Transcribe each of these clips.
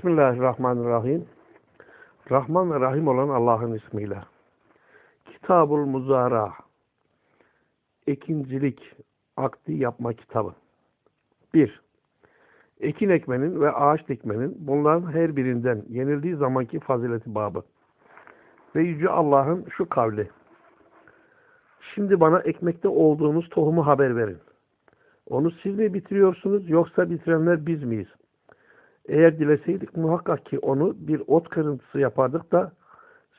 Bismillahirrahmanirrahim. Rahman ve Rahim olan Allah'ın ismiyle. Kitabul Muzara. Ekincilik akdi yapma kitabı. 1. Ekin ekmenin ve ağaç dikmenin bunların her birinden yenildiği zamanki fazileti babı. Ve Yüce Allah'ın şu kavli. Şimdi bana ekmekte olduğunuz tohumu haber verin. Onu siz mi bitiriyorsunuz yoksa bitirenler biz miyiz? Eğer dileseydik muhakkak ki onu bir ot kırıntısı yapardık da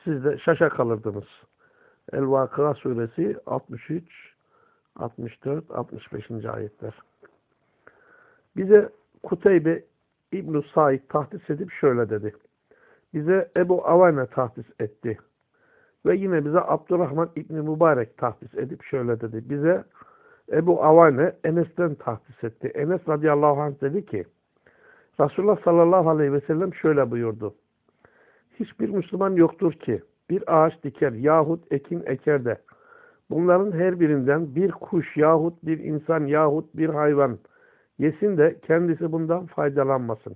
siz de şaşa kalırdınız. El-Vakıa suresi 63, 64, 65. ayetler. Bize Kuteybe İbn-i Said tahdis edip şöyle dedi. Bize Ebu Avane tahdis etti. Ve yine bize Abdurrahman İbni Mübarek tahdis edip şöyle dedi. Bize Ebu Avane Enes'ten tahdis etti. Enes radıyallahu anh dedi ki Resulullah sallallahu aleyhi ve sellem şöyle buyurdu. Hiçbir Müslüman yoktur ki bir ağaç diker yahut ekin eker de bunların her birinden bir kuş yahut bir insan yahut bir hayvan yesin de kendisi bundan faydalanmasın.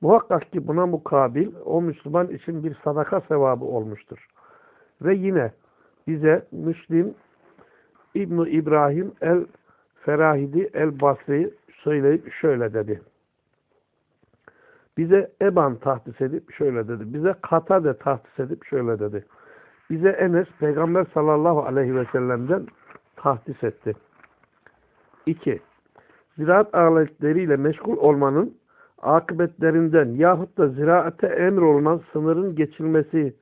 Muhakkak ki buna mukabil o Müslüman için bir sadaka sevabı olmuştur. Ve yine bize Müslim İbn İbrahim el Ferahidi el Basri söyleyip şöyle dedi. Bize Eban tahdis edip şöyle dedi. Bize Katade tahdis edip şöyle dedi. Bize Enes Peygamber sallallahu aleyhi ve sellem'den tahdis etti. 2. Ziraat aletleriyle meşgul olmanın akıbetlerinden yahut da ziraate emir olunan sınırın geçilmesi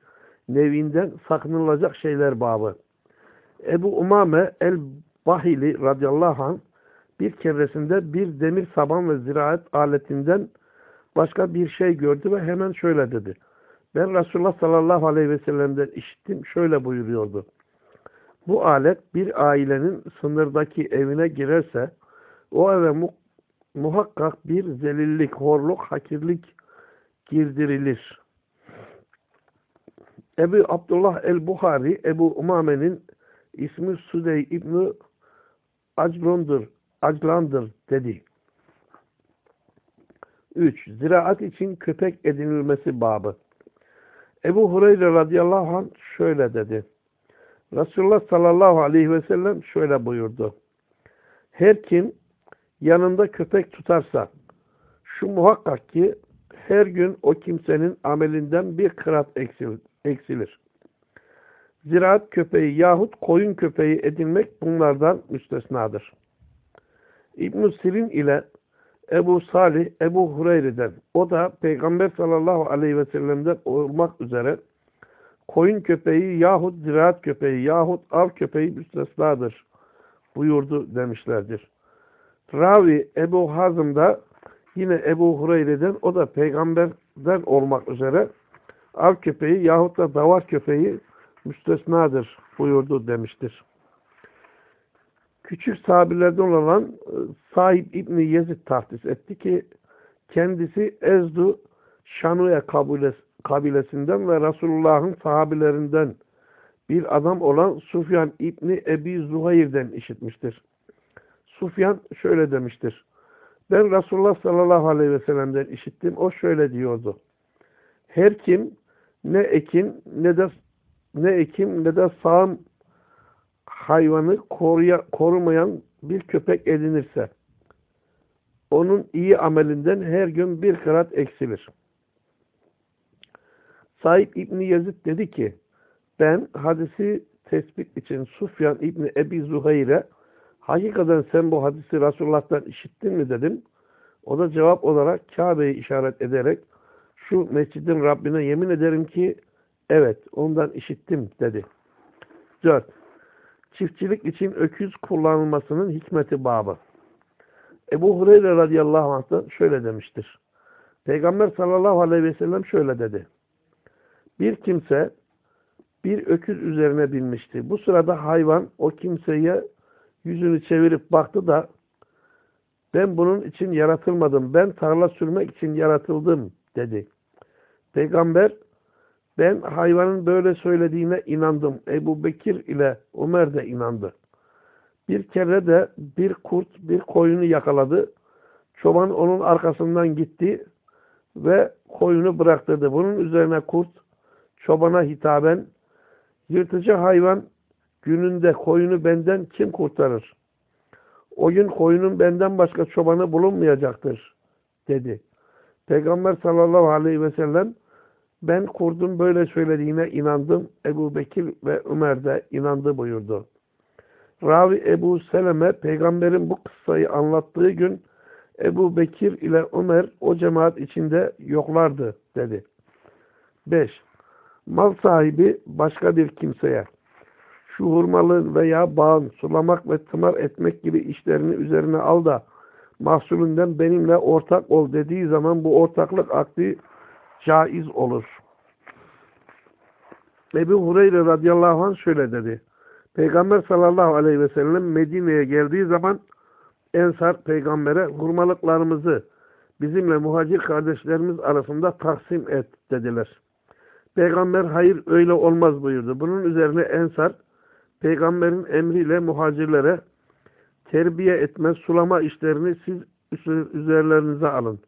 nevinden sakınılacak şeyler babı. Ebu Umame el-Bahili radıyallahu anh bir keresinde bir demir saban ve ziraat aletinden başka bir şey gördü ve hemen şöyle dedi. Ben Resulullah sallallahu aleyhi ve sellem'den işittim. Şöyle buyuruyordu. Bu alet bir ailenin sınırdaki evine girerse o eve mu muhakkak bir zelillik, horluk, hakirlik girdirilir. Ebu Abdullah el-Buhari, Ebu Umame'nin ismi Sudey İbni Aclondur, Aclandır dedi. 3. Ziraat için köpek edinilmesi babı. Ebu Hureyre radıyallahu anh şöyle dedi. Resulullah sallallahu aleyhi ve sellem şöyle buyurdu. Her kim yanında köpek tutarsa şu muhakkak ki her gün o kimsenin amelinden bir kırat eksilir. Ziraat köpeği yahut koyun köpeği edinmek bunlardan müstesnadır. İbn-i Sirin ile Ebu Salih, Ebu Hureyre'den, o da Peygamber sallallahu aleyhi ve sellem'den olmak üzere koyun köpeği yahut ziraat köpeği yahut av köpeği müstesnadır buyurdu demişlerdir. Ravi Ebu Hazım da yine Ebu Hureyre'den, o da peygamberden olmak üzere av köpeği yahut da davar köpeği müstesnadır buyurdu demiştir. Küçük sahabilerden olan e, sahip İbni Yezid tahdis etti ki kendisi Ezdu Şanuya kabilesinden ve Resulullah'ın sahabilerinden bir adam olan Sufyan İbni Ebi Zuhayr'den işitmiştir. Sufyan şöyle demiştir. Ben Resulullah sallallahu aleyhi ve sellem'den işittim. O şöyle diyordu. Her kim ne ekin ne de ne ekim ne de sağım hayvanı koruya, korumayan bir köpek edinirse onun iyi amelinden her gün bir kırat eksilir. Said İbni Yazid dedi ki ben hadisi tespit için Sufyan İbni Ebi Zuhayr'e hakikaten sen bu hadisi Resulullah'tan işittin mi dedim. O da cevap olarak Kabe'yi işaret ederek şu mescidin Rabbine yemin ederim ki evet ondan işittim dedi. 4 çiftçilik için öküz kullanılmasının hikmeti babı. Ebu Hureyre radıyallahu anh'tan şöyle demiştir. Peygamber sallallahu aleyhi ve sellem şöyle dedi. Bir kimse bir öküz üzerine binmişti. Bu sırada hayvan o kimseye yüzünü çevirip baktı da ben bunun için yaratılmadım. Ben tarla sürmek için yaratıldım dedi. Peygamber ben hayvanın böyle söylediğine inandım. Ebu Bekir ile Ömer de inandı. Bir kere de bir kurt bir koyunu yakaladı. Çoban onun arkasından gitti ve koyunu bıraktırdı. Bunun üzerine kurt çobana hitaben yırtıcı hayvan gününde koyunu benden kim kurtarır? O gün koyunun benden başka çobanı bulunmayacaktır dedi. Peygamber sallallahu aleyhi ve sellem ben kurdun böyle söylediğine inandım. Ebu Bekir ve Ömer de inandı buyurdu. Ravi Ebu Seleme peygamberin bu kıssayı anlattığı gün Ebu Bekir ile Ömer o cemaat içinde yoklardı dedi. 5. Mal sahibi başka bir kimseye şu hurmalığın veya bağın sulamak ve tımar etmek gibi işlerini üzerine al da mahsulünden benimle ortak ol dediği zaman bu ortaklık akdi caiz olur. Ebu Hureyre radıyallahu anh şöyle dedi. Peygamber sallallahu aleyhi ve sellem Medine'ye geldiği zaman Ensar peygambere hurmalıklarımızı bizimle muhacir kardeşlerimiz arasında taksim et dediler. Peygamber hayır öyle olmaz buyurdu. Bunun üzerine Ensar peygamberin emriyle muhacirlere terbiye etme, sulama işlerini siz üzerlerinize alın.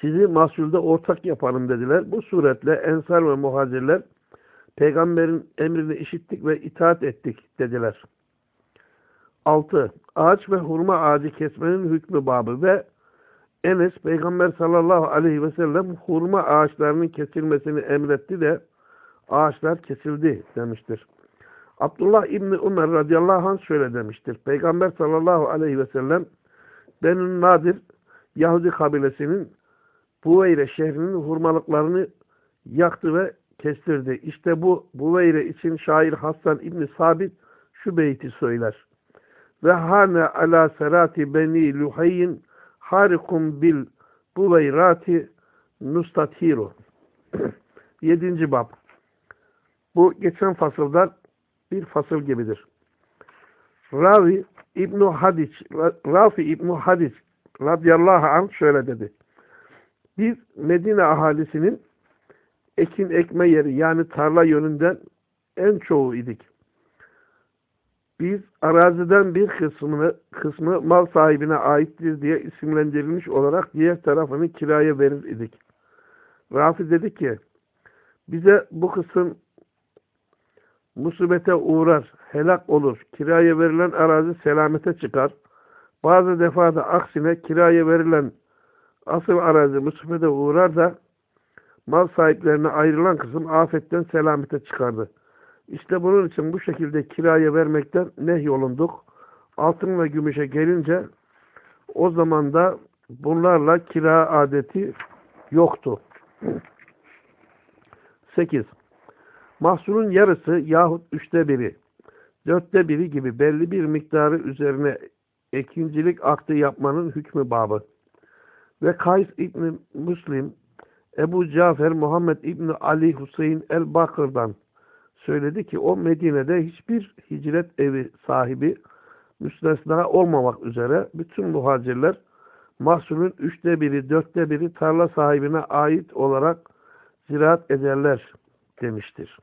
Sizi mahsulde ortak yapalım dediler. Bu suretle Ensar ve muhacirler peygamberin emrini işittik ve itaat ettik dediler. 6. Ağaç ve hurma ağacı kesmenin hükmü babı ve Enes peygamber sallallahu aleyhi ve sellem hurma ağaçlarının kesilmesini emretti de ağaçlar kesildi demiştir. Abdullah İbni Ömer radıyallahu anh şöyle demiştir. Peygamber sallallahu aleyhi ve sellem Benun Nadir Yahudi kabilesinin Buveyre şehrinin hurmalıklarını yaktı ve kestirdi. İşte bu Buveyre için şair Hasan İbni Sabit şu beyti söyler. Ve hane ala serati beni luhayyin harikum bil buveyrati nustatiru. Yedinci bab. Bu geçen fasıldan bir fasıl gibidir. Ravi İbn Hadic, Rafi İbn Hadic radıyallahu anh şöyle dedi. Biz Medine ahalisinin ekin ekme yeri yani tarla yönünden en çoğu idik. Biz araziden bir kısmını, kısmı mal sahibine aittir diye isimlendirilmiş olarak diğer tarafını kiraya verir idik. Rafi dedi ki, bize bu kısım musibete uğrar, helak olur, kiraya verilen arazi selamete çıkar. Bazı defada aksine kiraya verilen asıl arazi musibete uğrar da mal sahiplerine ayrılan kısım afetten selamete çıkardı. İşte bunun için bu şekilde kiraya vermekten nehyolunduk. Altın ve gümüşe gelince o zaman da bunlarla kira adeti yoktu. 8. Mahsulün yarısı yahut üçte biri, dörtte biri gibi belli bir miktarı üzerine ekincilik akdı yapmanın hükmü babı. Ve Kays İbni Müslim, Ebu Cafer Muhammed İbni Ali Hüseyin el-Bakır'dan söyledi ki o Medine'de hiçbir hicret evi sahibi müstesna olmamak üzere bütün muhacirler mahsulün üçte biri, dörtte biri tarla sahibine ait olarak ziraat ederler demiştir.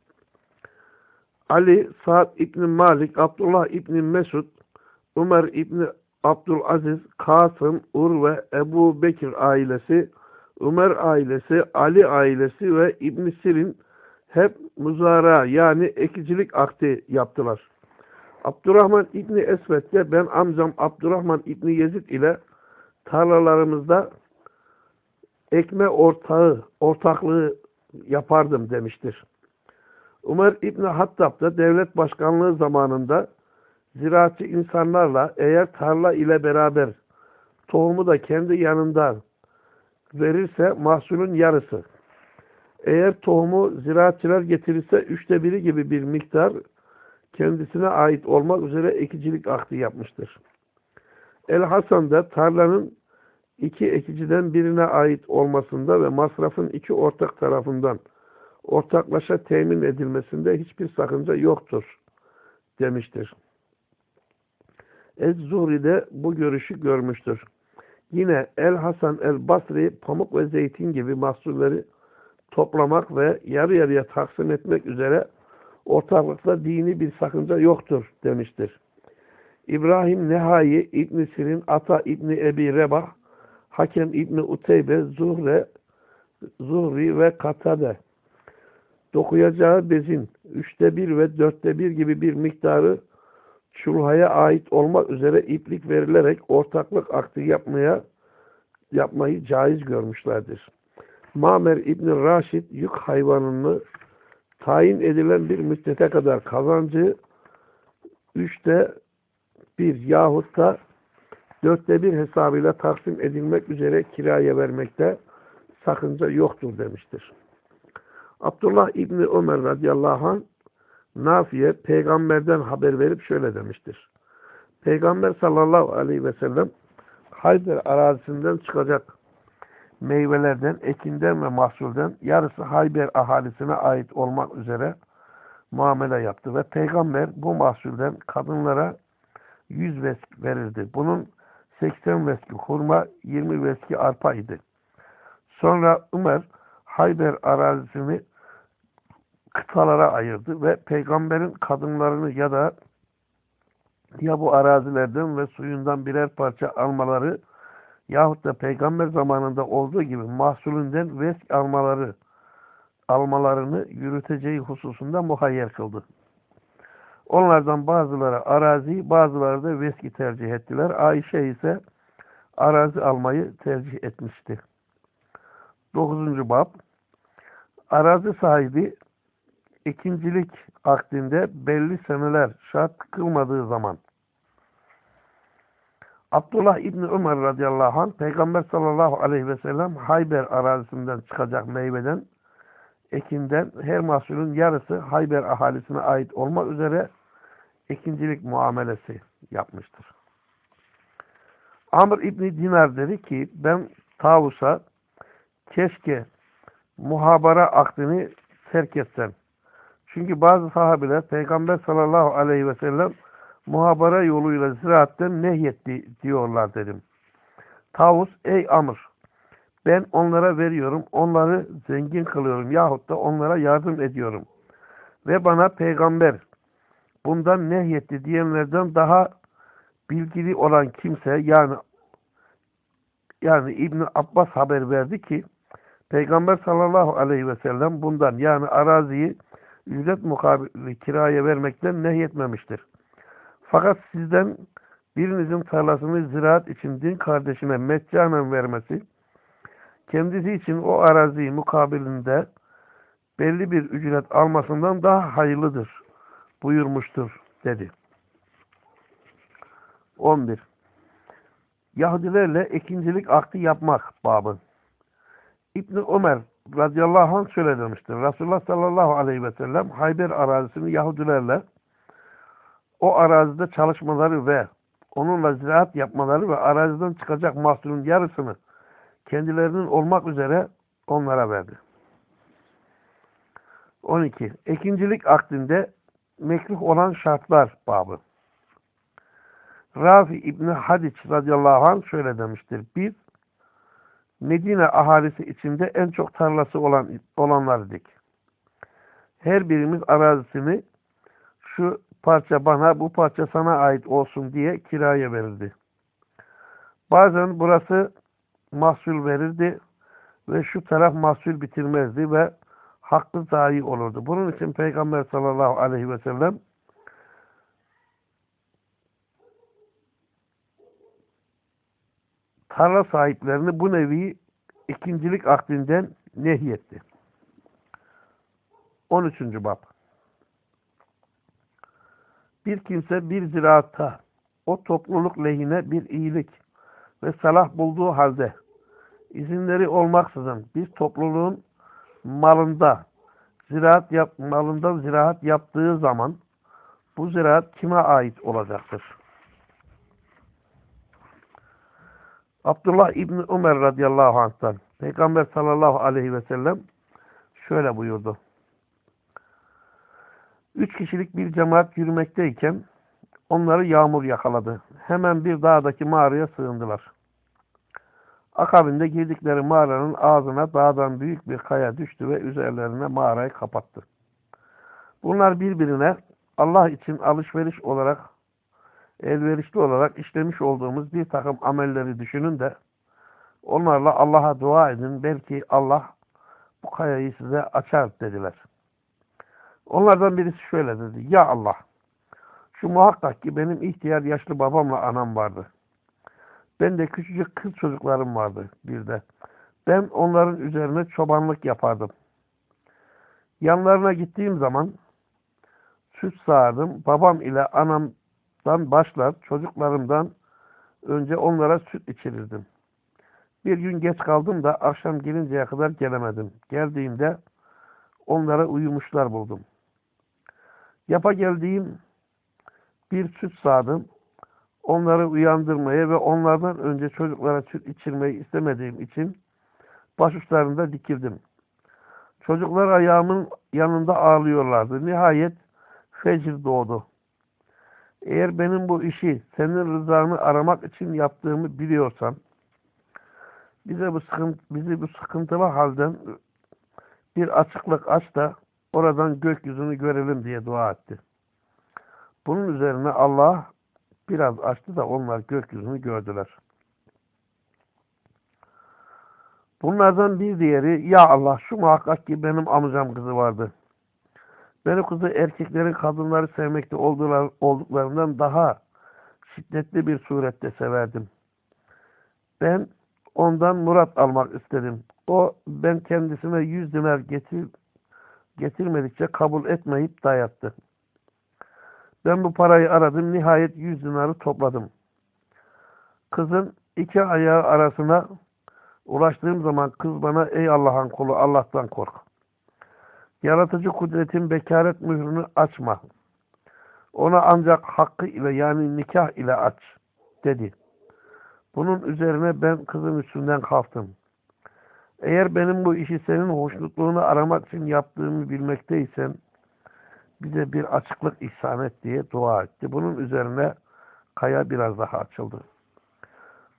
Ali, Sa'd İbni Malik, Abdullah İbni Mesud, Ömer İbni Abdülaziz, Kasım, Urve, Ebu Bekir ailesi, Ömer ailesi, Ali ailesi ve İbn Sirin hep muzara yani ekicilik akti yaptılar. Abdurrahman İbni Esvet de ben amcam Abdurrahman İbni Yezid ile tarlalarımızda ekme ortağı, ortaklığı yapardım demiştir. Ömer İbni Hattab da devlet başkanlığı zamanında ziraatçı insanlarla eğer tarla ile beraber tohumu da kendi yanında verirse mahsulün yarısı. Eğer tohumu ziraatçılar getirirse üçte biri gibi bir miktar kendisine ait olmak üzere ekicilik akdi yapmıştır. El Hasan da tarlanın iki ekiciden birine ait olmasında ve masrafın iki ortak tarafından ortaklaşa temin edilmesinde hiçbir sakınca yoktur demiştir. Ez-Zuhri de bu görüşü görmüştür. Yine El-Hasan el-Basri pamuk ve zeytin gibi mahsulleri toplamak ve yarı yarıya taksim etmek üzere ortaklıkta dini bir sakınca yoktur demiştir. İbrahim Nehai İbn Sirin Ata İbni Ebi Rebah Hakem İbni Uteybe, Zuhre, Zuhri ve Katade dokuyacağı bezin üçte bir ve dörtte bir gibi bir miktarı çulhaya ait olmak üzere iplik verilerek ortaklık akdı yapmaya yapmayı caiz görmüşlerdir. Mamer İbni Raşid yük hayvanını tayin edilen bir müddete kadar kazancı üçte bir yahut da dörtte bir hesabıyla taksim edilmek üzere kiraya vermekte sakınca yoktur demiştir. Abdullah İbni Ömer radıyallahu anh Nafiye peygamberden haber verip şöyle demiştir. Peygamber sallallahu aleyhi ve sellem Hayber arazisinden çıkacak meyvelerden, ekinden ve mahsulden yarısı Hayber ahalisine ait olmak üzere muamele yaptı ve peygamber bu mahsulden kadınlara 100 vesk verirdi. Bunun 80 veski hurma, 20 veski arpa idi. Sonra Ömer Hayber arazisini kıtalara ayırdı ve peygamberin kadınlarını ya da ya bu arazilerden ve suyundan birer parça almaları yahut da peygamber zamanında olduğu gibi mahsulünden vesk almaları almalarını yürüteceği hususunda muhayyer kıldı. Onlardan bazıları arazi, bazıları da veski tercih ettiler. Ayşe ise arazi almayı tercih etmişti. 9. bab Arazi sahibi ikincilik akdinde belli seneler şart kılmadığı zaman Abdullah İbni Ömer radıyallahu anh Peygamber sallallahu aleyhi ve sellem Hayber arazisinden çıkacak meyveden ekinden her mahsulün yarısı Hayber ahalisine ait olmak üzere ikincilik muamelesi yapmıştır. Amr İbni Dinar dedi ki ben Tavus'a keşke muhabara akdini terk etsen. Çünkü bazı sahabeler Peygamber sallallahu aleyhi ve sellem muhabara yoluyla ziraatten nehyetti diyorlar dedim. Tavus ey Amr ben onlara veriyorum, onları zengin kılıyorum yahut da onlara yardım ediyorum. Ve bana peygamber bundan nehyetti diyenlerden daha bilgili olan kimse yani yani İbn Abbas haber verdi ki Peygamber sallallahu aleyhi ve sellem bundan yani araziyi ücret mukabili kiraya vermekten nehyetmemiştir. Fakat sizden birinizin tarlasını ziraat için din kardeşine meccanen vermesi, kendisi için o araziyi mukabilinde belli bir ücret almasından daha hayırlıdır buyurmuştur dedi. 11. Yahudilerle ikincilik akdi yapmak babı. İbni Ömer radıyallahu anh şöyle demiştir. Resulullah sallallahu aleyhi ve sellem Hayber arazisini Yahudilerle o arazide çalışmaları ve onunla ziraat yapmaları ve araziden çıkacak mahsulün yarısını kendilerinin olmak üzere onlara verdi. 12. Ekincilik akdinde mekruh olan şartlar babı. Rafi İbni Hadiç radıyallahu anh şöyle demiştir. Biz Medine ahalisi içinde en çok tarlası olan olanlardık. Her birimiz arazisini şu parça bana, bu parça sana ait olsun diye kiraya verirdi. Bazen burası mahsul verirdi ve şu taraf mahsul bitirmezdi ve hakkı zayi olurdu. Bunun için Peygamber sallallahu aleyhi ve sellem tarla sahiplerini bu nevi ikincilik akdinden nehyetti. 13. bab Bir kimse bir ziraatta o topluluk lehine bir iyilik ve salah bulduğu halde izinleri olmaksızın bir topluluğun malında ziraat yap, malında ziraat yaptığı zaman bu ziraat kime ait olacaktır? Abdullah İbni Ömer radıyallahu anh'tan Peygamber sallallahu aleyhi ve sellem şöyle buyurdu. Üç kişilik bir cemaat yürümekteyken onları yağmur yakaladı. Hemen bir dağdaki mağaraya sığındılar. Akabinde girdikleri mağaranın ağzına dağdan büyük bir kaya düştü ve üzerlerine mağarayı kapattı. Bunlar birbirine Allah için alışveriş olarak elverişli olarak işlemiş olduğumuz bir takım amelleri düşünün de Onlarla Allah'a dua edin. Belki Allah bu kayayı size açar dediler. Onlardan birisi şöyle dedi. Ya Allah şu muhakkak ki benim ihtiyar yaşlı babamla anam vardı. Ben de küçücük kız çocuklarım vardı bir de. Ben onların üzerine çobanlık yapardım. Yanlarına gittiğim zaman süt sağardım. Babam ile anamdan başlar çocuklarımdan önce onlara süt içirirdim. Bir gün geç kaldım da akşam gelinceye kadar gelemedim. Geldiğimde onlara uyumuşlar buldum. Yapa geldiğim bir süt sağdım. Onları uyandırmaya ve onlardan önce çocuklara süt içirmeyi istemediğim için başuçlarında dikildim. Çocuklar ayağımın yanında ağlıyorlardı. Nihayet fecr doğdu. Eğer benim bu işi senin rızanı aramak için yaptığımı biliyorsan bize bu sıkıntı, bizi bu sıkıntılı halden bir açıklık aç da oradan gökyüzünü görelim diye dua etti. Bunun üzerine Allah biraz açtı da onlar gökyüzünü gördüler. Bunlardan bir diğeri, ya Allah şu muhakkak ki benim amcam kızı vardı. Benim kızı erkeklerin kadınları sevmekte olduklarından daha şiddetli bir surette severdim. Ben ondan murat almak istedim. O ben kendisine yüz dinar getir, getirmedikçe kabul etmeyip dayattı. Ben bu parayı aradım. Nihayet yüz dinarı topladım. Kızın iki ayağı arasına ulaştığım zaman kız bana ey Allah'ın kulu Allah'tan kork. Yaratıcı kudretin bekaret mührünü açma. Ona ancak hakkı ile yani nikah ile aç dedi. Bunun üzerine ben kızın üstünden kalktım. Eğer benim bu işi senin hoşnutluğunu aramak için yaptığımı bilmekteysen bize bir açıklık ihsan et diye dua etti. Bunun üzerine kaya biraz daha açıldı.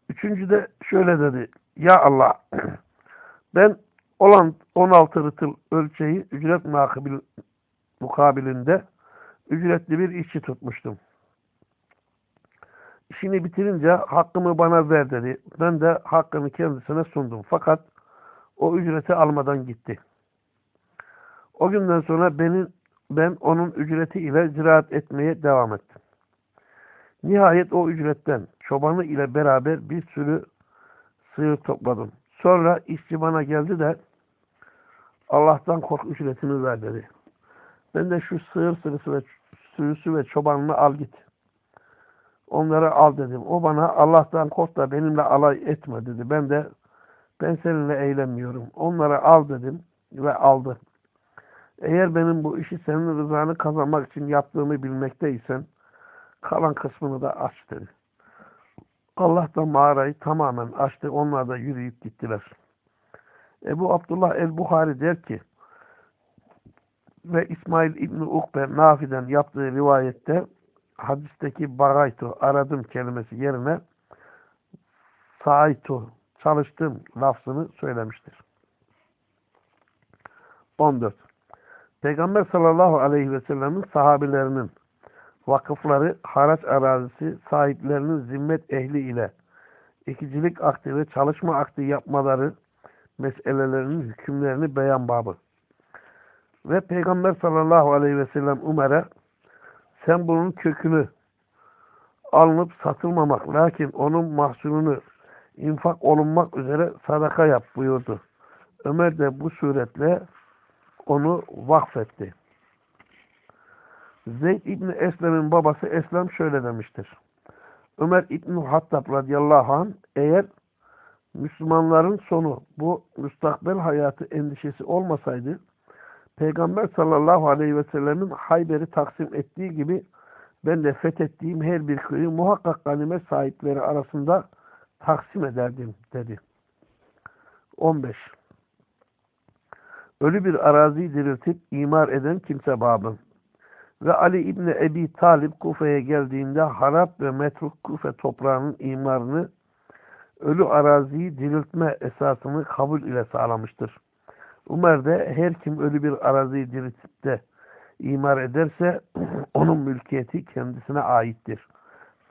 Üçüncü de şöyle dedi. Ya Allah ben olan 16 rıtıl ölçeği ücret mukabilinde ücretli bir işçi tutmuştum. İşini bitirince hakkımı bana ver dedi. Ben de hakkını kendisine sundum. Fakat o ücreti almadan gitti. O günden sonra benim ben onun ücreti ile ziraat etmeye devam ettim. Nihayet o ücretten çobanı ile beraber bir sürü sığır topladım. Sonra işçi bana geldi de Allah'tan kork ücretini ver dedi. Ben de şu sığır sürüsü ve, sürüsü ve çobanını al git. Onları al dedim. O bana Allah'tan kork da benimle alay etme dedi. Ben de ben seninle eğlenmiyorum. Onları al dedim ve aldı. Eğer benim bu işi senin rızanı kazanmak için yaptığımı bilmekteysen kalan kısmını da aç dedi. Allah da mağarayı tamamen açtı. Onlar da yürüyüp gittiler. Ebu Abdullah el-Buhari der ki ve İsmail İbni Ukbe Nafi'den yaptığı rivayette hadisteki bagaytu aradım kelimesi yerine saaytu çalıştım lafzını söylemiştir. 14. Peygamber sallallahu aleyhi ve sellemin sahabilerinin vakıfları, haraç arazisi sahiplerinin zimmet ehli ile ikicilik akdi ve çalışma akdi yapmaları meselelerinin hükümlerini beyan babı. Ve Peygamber sallallahu aleyhi ve sellem Umer'e sen bunun kökünü alınıp satılmamak lakin onun mahsulünü infak olunmak üzere sadaka yap buyurdu. Ömer de bu suretle onu vakfetti. Zeyd İbni Eslem'in babası Eslem şöyle demiştir. Ömer İbni Hattab radıyallahu anh eğer Müslümanların sonu bu müstakbel hayatı endişesi olmasaydı Peygamber sallallahu aleyhi ve sellemin Hayber'i taksim ettiği gibi ben de fethettiğim her bir köyü muhakkak ganimet sahipleri arasında taksim ederdim dedi. 15. Ölü bir araziyi diriltip imar eden kimse babı. Ve Ali İbni Ebi Talip Kufe'ye geldiğinde harap ve metruk Kufe toprağının imarını ölü araziyi diriltme esasını kabul ile sağlamıştır. Umer de her kim ölü bir araziyi diriltip de imar ederse onun mülkiyeti kendisine aittir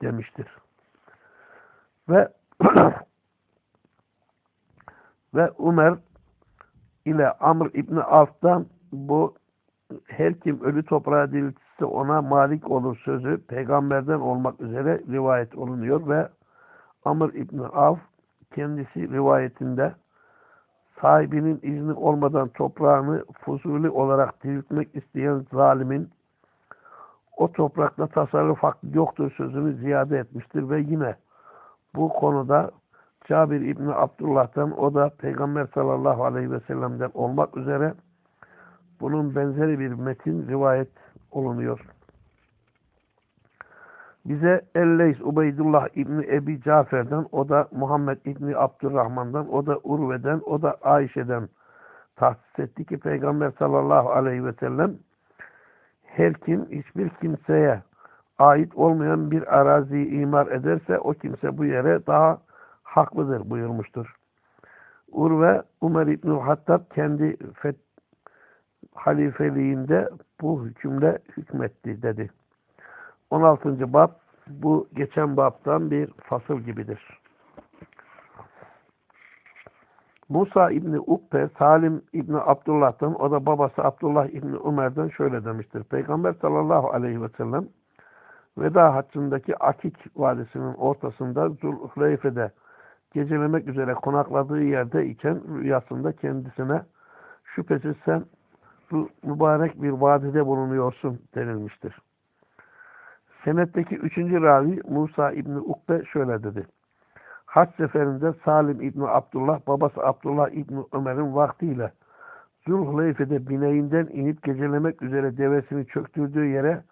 demiştir. Ve Ve Ömer ile Amr İbni Avf'tan bu her kim ölü toprağa diriltirse ona malik olur sözü peygamberden olmak üzere rivayet olunuyor ve Amr İbni Avf kendisi rivayetinde sahibinin izni olmadan toprağını fuzuli olarak diriltmek isteyen zalimin o toprakta tasarruf hakkı yoktur sözünü ziyade etmiştir ve yine bu konuda Cabir İbni Abdullah'tan o da Peygamber sallallahu aleyhi ve sellem'den olmak üzere bunun benzeri bir metin rivayet olunuyor. Bize Elleys Ubeydullah İbni Ebi Cafer'den, o da Muhammed İbni Abdurrahman'dan, o da Urve'den, o da Ayşe'den tahsis etti ki Peygamber sallallahu aleyhi ve sellem her kim hiçbir kimseye ait olmayan bir araziyi imar ederse o kimse bu yere daha haklıdır buyurmuştur. Urve Umar İbni Hattab kendi halifeliğinde bu hükümle hükmetti dedi. 16. bab bu geçen babtan bir fasıl gibidir. Musa İbni Ukbe, Salim İbni Abdullah'tan, o da babası Abdullah İbni Ömer'den şöyle demiştir. Peygamber sallallahu aleyhi ve sellem veda haccındaki Akik Vadisi'nin ortasında Zulhuleyfe'de gecelemek üzere konakladığı yerde iken rüyasında kendisine şüphesiz sen mübarek bir vadide bulunuyorsun denilmiştir. Senetteki üçüncü ravi Musa İbni Ukbe şöyle dedi. Haç seferinde Salim İbni Abdullah, babası Abdullah İbni Ömer'in vaktiyle Zulhuleyfe'de bineğinden inip gecelemek üzere devesini çöktürdüğü yere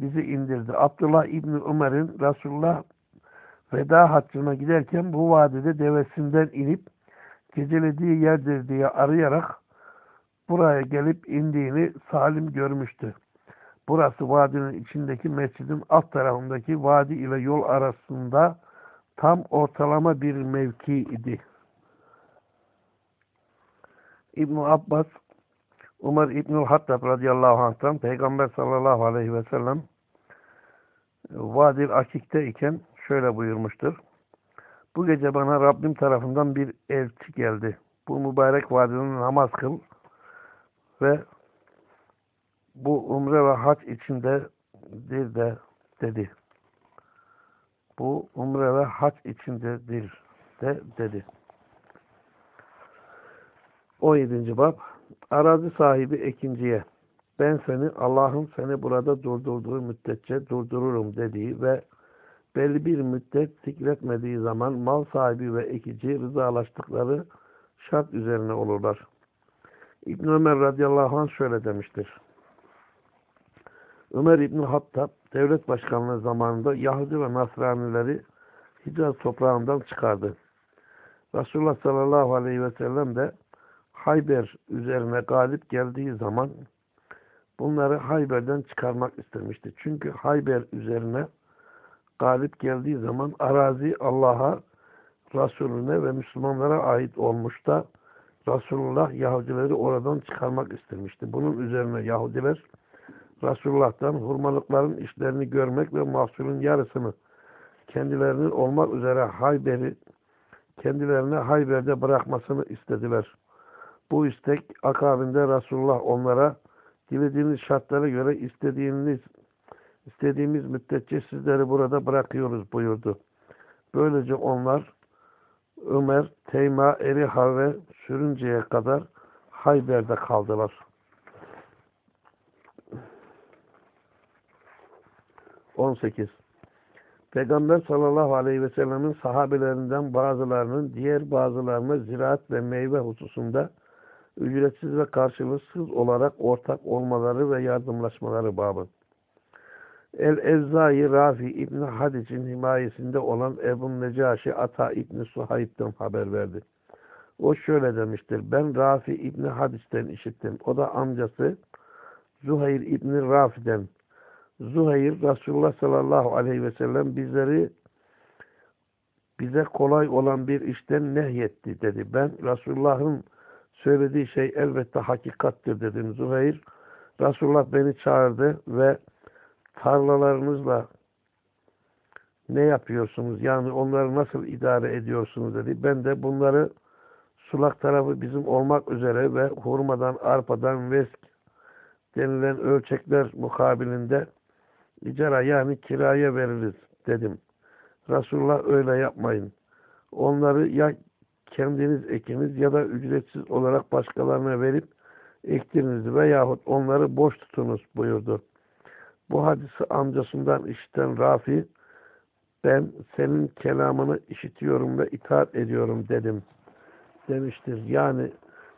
bizi indirdi. Abdullah İbni Ömer'in Resulullah veda haccına giderken bu vadide devesinden inip gecelediği yerdir diye arayarak buraya gelip indiğini Salim görmüştü. Burası vadinin içindeki mescidin alt tarafındaki vadi ile yol arasında tam ortalama bir mevki idi. ibn Abbas Umar İbnül Hattab radıyallahu anh'tan Peygamber sallallahu aleyhi ve sellem Vadil Akik'te iken şöyle buyurmuştur. Bu gece bana Rabbim tarafından bir elçi geldi. Bu mübarek vadinin namaz kıl ve bu umre ve hac içindedir de dedi. Bu umre ve hac içindedir de dedi. 17. bab Arazi sahibi ekinciye ben seni Allah'ın seni burada durdurduğu müddetçe durdururum dediği ve belli bir müddet zikretmediği zaman mal sahibi ve ekici rızalaştıkları şart üzerine olurlar. İbn Ömer radıyallahu anh şöyle demiştir. Ömer İbn Hattab devlet başkanlığı zamanında Yahudi ve Nasranileri Hicaz toprağından çıkardı. Resulullah sallallahu aleyhi ve sellem de Hayber üzerine galip geldiği zaman bunları Hayber'den çıkarmak istemişti. Çünkü Hayber üzerine galip geldiği zaman arazi Allah'a, Resulüne ve Müslümanlara ait olmuş da Resulullah Yahudileri oradan çıkarmak istemişti. Bunun üzerine Yahudiler Resulullah'tan hurmalıkların işlerini görmek ve mahsulün yarısını kendilerinin olmak üzere Hayber'i kendilerine Hayber'de bırakmasını istediler. Bu istek akabinde Resulullah onlara dilediğiniz şartlara göre istediğiniz istediğimiz müddetçe sizleri burada bırakıyoruz buyurdu. Böylece onlar Ömer, Teyma, Eriha ve sürünceye kadar Hayber'de kaldılar. 18. Peygamber sallallahu aleyhi ve sellemin sahabelerinden bazılarının diğer bazılarına ziraat ve meyve hususunda ücretsiz ve karşılıksız olarak ortak olmaları ve yardımlaşmaları babı. El-Evzai Rafi İbni Hadic'in himayesinde olan Ebu Necaşi Ata İbni Suhayb'den haber verdi. O şöyle demiştir. Ben Rafi İbni Hadic'ten işittim. O da amcası Zuhayr İbni Rafi'den. Zuhayr Resulullah sallallahu aleyhi ve sellem bizleri bize kolay olan bir işten nehyetti dedi. Ben Resulullah'ın söylediği şey elbette hakikattir dedim. Zuhayr Resulullah beni çağırdı ve tarlalarınızla ne yapıyorsunuz? Yani onları nasıl idare ediyorsunuz dedi. Ben de bunları sulak tarafı bizim olmak üzere ve hurmadan, arpadan, vesk denilen ölçekler mukabilinde icara yani kiraya veririz dedim. Resulullah öyle yapmayın. Onları ya kendiniz ekiniz ya da ücretsiz olarak başkalarına verip ektiriniz veyahut onları boş tutunuz buyurdu. Bu hadisi amcasından işiten Rafi ben senin kelamını işitiyorum ve itaat ediyorum dedim demiştir. Yani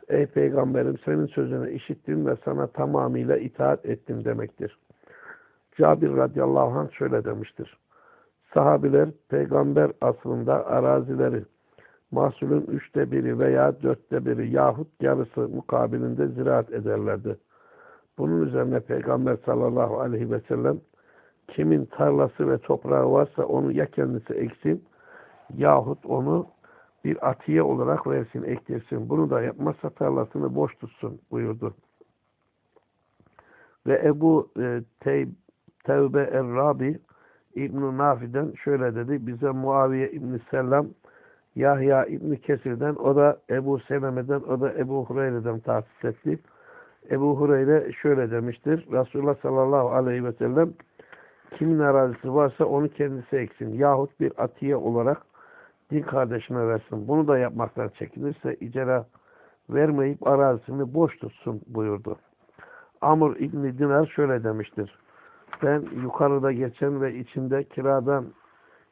ey peygamberim senin sözünü işittim ve sana tamamıyla itaat ettim demektir. Cabir radıyallahu anh şöyle demiştir. Sahabiler peygamber aslında arazileri mahsulün üçte biri veya dörtte biri yahut yarısı mukabilinde ziraat ederlerdi. Bunun üzerine peygamber sallallahu aleyhi ve sellem kimin tarlası ve toprağı varsa onu ya kendisi eksin yahut onu bir atiye olarak versin, ektirsin. Bunu da yapmazsa tarlasını boş tutsun buyurdu. Ve Ebu e, Tevbe Er-Rabi İbn-i Nafi'den şöyle dedi. Bize Muaviye İbn-i Selam Yahya İbn-i Kesir'den o da Ebu Seleme'den o da Ebu Hureyre'den tahsis etti. Ebu Hureyre şöyle demiştir. Resulullah sallallahu aleyhi ve sellem kimin arazisi varsa onu kendisi eksin. Yahut bir atiye olarak din kardeşine versin. Bunu da yapmaktan çekinirse icra vermeyip arazisini boş tutsun buyurdu. Amr İbni Dinar şöyle demiştir. Ben yukarıda geçen ve içinde kiradan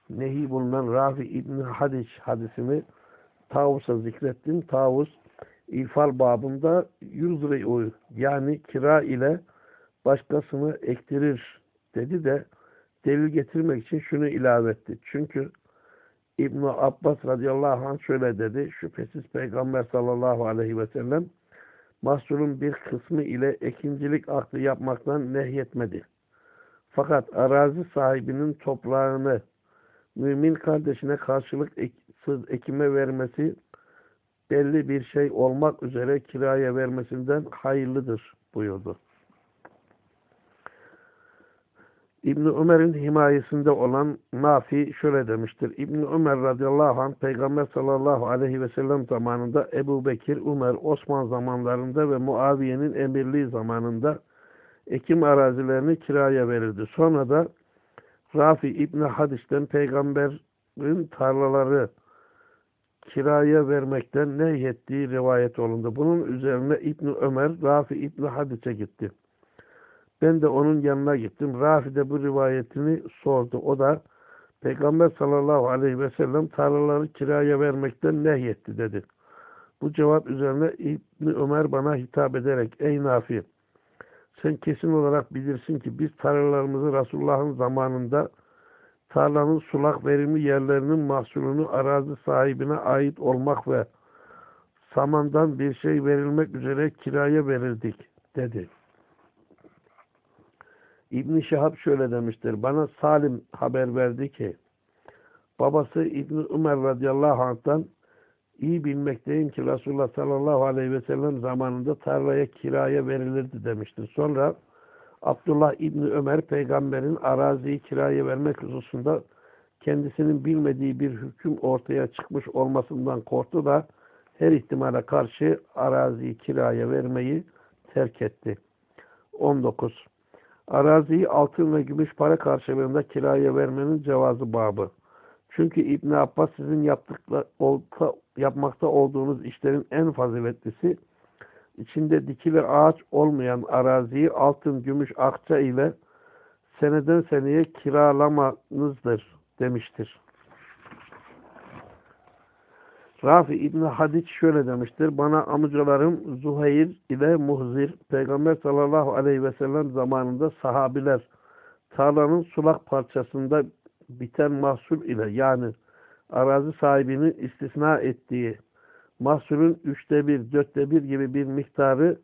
nehi bulunan Rafi İbni Hadiş hadisini Tavus'a zikrettim. Tavus İlfal babında yuzri yani kira ile başkasını ektirir dedi de delil getirmek için şunu ilave etti. Çünkü İbn Abbas radıyallahu anh şöyle dedi. Şüphesiz Peygamber sallallahu aleyhi ve sellem mahsulun bir kısmı ile ekincilik aklı yapmaktan nehyetmedi. Fakat arazi sahibinin toprağını mümin kardeşine karşılık ek, ekime vermesi belli bir şey olmak üzere kiraya vermesinden hayırlıdır buyurdu. İbn Ömer'in himayesinde olan Nafi şöyle demiştir. İbn Ömer radıyallahu anh Peygamber sallallahu aleyhi ve sellem zamanında Ebu Bekir, Ömer, Osman zamanlarında ve Muaviye'nin emirliği zamanında ekim arazilerini kiraya verirdi. Sonra da Rafi İbni Hadis'ten peygamberin tarlaları kiraya vermekten nehyettiği rivayet olundu. Bunun üzerine İbni Ömer Rafi İbni Hadis'e gitti. Ben de onun yanına gittim. Rafi de bu rivayetini sordu. O da Peygamber sallallahu aleyhi ve sellem tarlaları kiraya vermekten nehyetti dedi. Bu cevap üzerine İbni Ömer bana hitap ederek Ey Nafi sen kesin olarak bilirsin ki biz tarlalarımızı Resulullah'ın zamanında tarlanın sulak verimli yerlerinin mahsulünü arazi sahibine ait olmak ve samandan bir şey verilmek üzere kiraya verirdik dedi. İbn Şahab şöyle demiştir. Bana Salim haber verdi ki babası İbn Ömer radıyallahu anh'tan iyi bilmekteyim ki Resulullah sallallahu aleyhi ve sellem zamanında tarlaya kiraya verilirdi demiştir. Sonra Abdullah İbni Ömer peygamberin araziyi kiraya vermek hususunda kendisinin bilmediği bir hüküm ortaya çıkmış olmasından korktu da her ihtimale karşı araziyi kiraya vermeyi terk etti. 19. Araziyi altın ve gümüş para karşılığında kiraya vermenin cevazı babı. Çünkü İbn Abbas sizin yaptıkla, olta, yapmakta olduğunuz işlerin en faziletlisi içinde dikili ağaç olmayan araziyi altın, gümüş, akça ile seneden seneye kiralamanızdır demiştir. Rafi İbni Hadiç şöyle demiştir. Bana amcalarım Zuhayr ile Muhzir, Peygamber sallallahu aleyhi ve sellem zamanında sahabiler tarlanın sulak parçasında biten mahsul ile yani arazi sahibinin istisna ettiği mahsulün üçte bir, dörtte bir gibi bir miktarı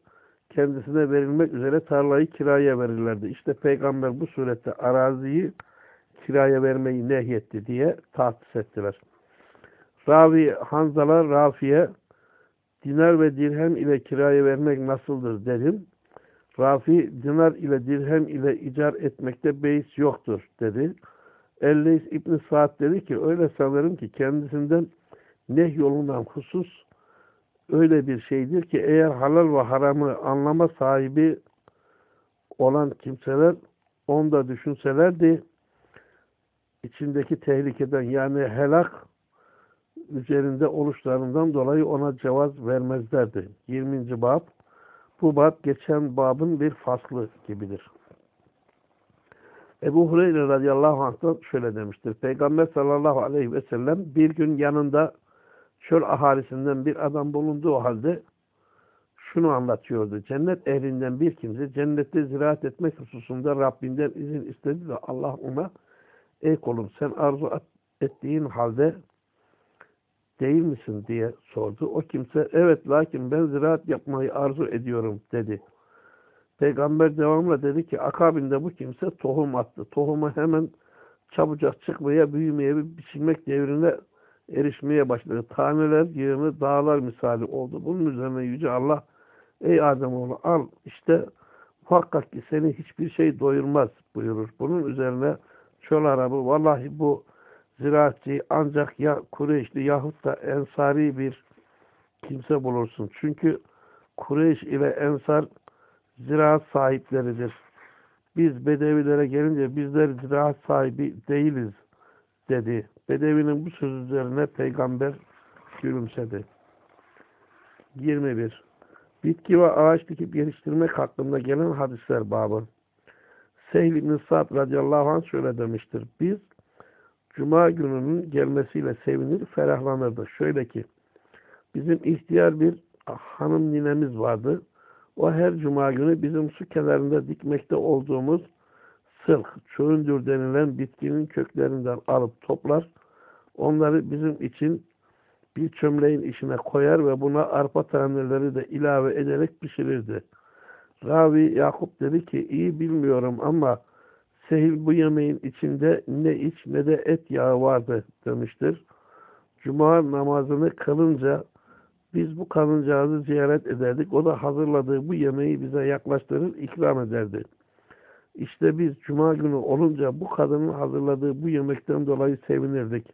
kendisine verilmek üzere tarlayı kiraya verirlerdi. İşte peygamber bu surette araziyi kiraya vermeyi nehyetti diye tahsis ettiler. Ravi Hanzala Rafi'ye dinar ve dirhem ile kiraya vermek nasıldır dedim. Rafi dinar ile dirhem ile icar etmekte beis yoktur dedi. Elleys İbn Saad dedi ki öyle sanırım ki kendisinden nehyolunan husus öyle bir şeydir ki eğer halal ve haramı anlama sahibi olan kimseler onu da düşünselerdi içindeki tehlikeden yani helak üzerinde oluşlarından dolayı ona cevaz vermezlerdi. 20. bab bu bab geçen babın bir faslı gibidir. Ebu Hureyre radıyallahu anh'tan şöyle demiştir. Peygamber sallallahu aleyhi ve sellem bir gün yanında çöl ahalisinden bir adam bulunduğu halde şunu anlatıyordu. Cennet ehlinden bir kimse cennette ziraat etmek hususunda Rabbinden izin istedi ve Allah ona ey kulum sen arzu ettiğin halde değil misin diye sordu. O kimse evet lakin ben ziraat yapmayı arzu ediyorum dedi. Peygamber devamla dedi ki akabinde bu kimse tohum attı. Tohumu hemen çabucak çıkmaya, büyümeye, biçilmek devrine erişmeye başladı. Taneler, yığını, dağlar misali oldu. Bunun üzerine Yüce Allah ey Ademoğlu al işte muhakkak ki seni hiçbir şey doyurmaz buyurur. Bunun üzerine çöl arabı vallahi bu ziraatçı ancak ya Kureyşli yahut da ensari bir kimse bulursun. Çünkü Kureyş ile ensar ziraat sahipleridir. Biz Bedevilere gelince bizler ziraat sahibi değiliz dedi. Bedevinin bu söz üzerine peygamber gülümsedi. 21. Bitki ve ağaç dikip geliştirmek hakkında gelen hadisler babı. Sehl ibn Sa'd radıyallahu anh şöyle demiştir. Biz Cuma gününün gelmesiyle sevinir, ferahlanırdı. Şöyle ki, bizim ihtiyar bir hanım ninemiz vardı. O her cuma günü bizim su kenarında dikmekte olduğumuz sırk, çöğündür denilen bitkinin köklerinden alıp toplar. Onları bizim için bir çömleğin içine koyar ve buna arpa taneleri de ilave ederek pişirirdi. Ravi Yakup dedi ki iyi bilmiyorum ama Sehil bu yemeğin içinde ne iç ne de et yağı vardı demiştir. Cuma namazını kılınca biz bu kadıncağızı ziyaret ederdik. O da hazırladığı bu yemeği bize yaklaştırır, ikram ederdi. İşte biz cuma günü olunca bu kadının hazırladığı bu yemekten dolayı sevinirdik.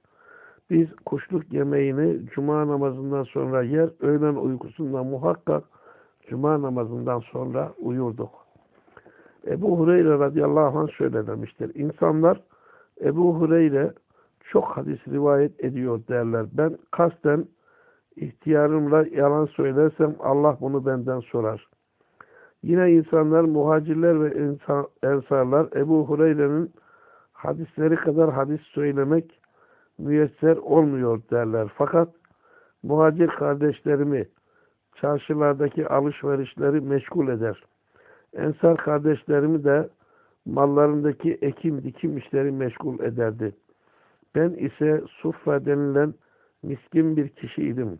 Biz kuşluk yemeğini cuma namazından sonra yer, öğlen uykusundan muhakkak cuma namazından sonra uyurduk. Ebu Hureyre radıyallahu anh şöyle demiştir. İnsanlar Ebu Hureyre çok hadis rivayet ediyor derler. Ben kasten ihtiyarımla yalan söylersem Allah bunu benden sorar. Yine insanlar, muhacirler ve insan, ensarlar Ebu Hureyre'nin hadisleri kadar hadis söylemek müyesser olmuyor derler. Fakat muhacir kardeşlerimi çarşılardaki alışverişleri meşgul eder. Ensar kardeşlerimi de mallarındaki ekim dikim işleri meşgul ederdi. Ben ise sufra denilen miskin bir kişiydim.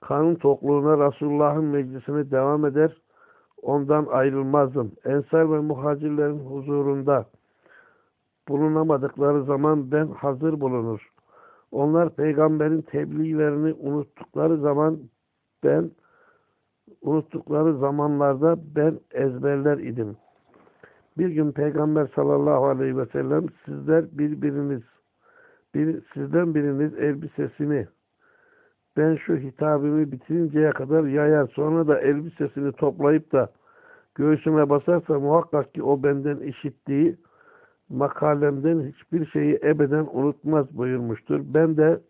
Kanun tokluğuna Resulullah'ın meclisine devam eder, ondan ayrılmazdım. Ensar ve muhacirlerin huzurunda bulunamadıkları zaman ben hazır bulunur. Onlar peygamberin tebliğlerini unuttukları zaman ben unuttukları zamanlarda ben ezberler idim. Bir gün Peygamber sallallahu aleyhi ve sellem sizler birbiriniz bir, sizden biriniz elbisesini ben şu hitabımı bitirinceye kadar yayar sonra da elbisesini toplayıp da göğsüme basarsa muhakkak ki o benden işittiği makalemden hiçbir şeyi ebeden unutmaz buyurmuştur. Ben de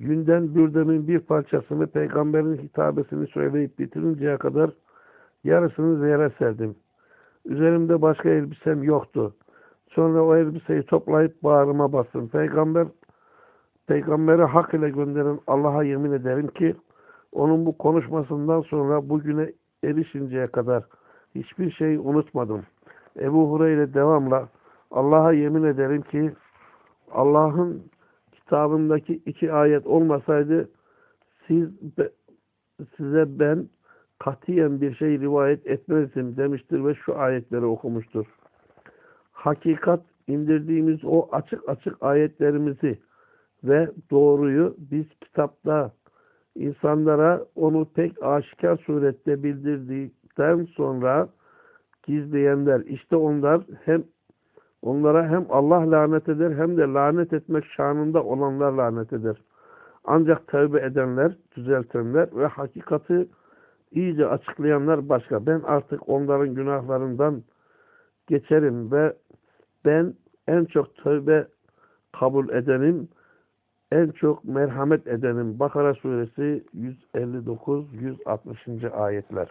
Yünden bürdemin bir parçasını peygamberin hitabesini söyleyip bitirinceye kadar yarısını yere serdim. Üzerimde başka elbisem yoktu. Sonra o elbiseyi toplayıp bağrıma bastım. Peygamber peygamberi hak ile gönderen Allah'a yemin ederim ki onun bu konuşmasından sonra bugüne erişinceye kadar hiçbir şey unutmadım. Ebu Hureyre devamla Allah'a yemin ederim ki Allah'ın kitabındaki iki ayet olmasaydı siz size ben katiyen bir şey rivayet etmezdim demiştir ve şu ayetleri okumuştur. Hakikat indirdiğimiz o açık açık ayetlerimizi ve doğruyu biz kitapta insanlara onu pek aşikar surette bildirdikten sonra gizleyenler işte onlar hem Onlara hem Allah lanet eder hem de lanet etmek şanında olanlar lanet eder. Ancak tövbe edenler, düzeltenler ve hakikati iyice açıklayanlar başka. Ben artık onların günahlarından geçerim ve ben en çok tövbe kabul edenim, en çok merhamet edenim. Bakara suresi 159-160. ayetler.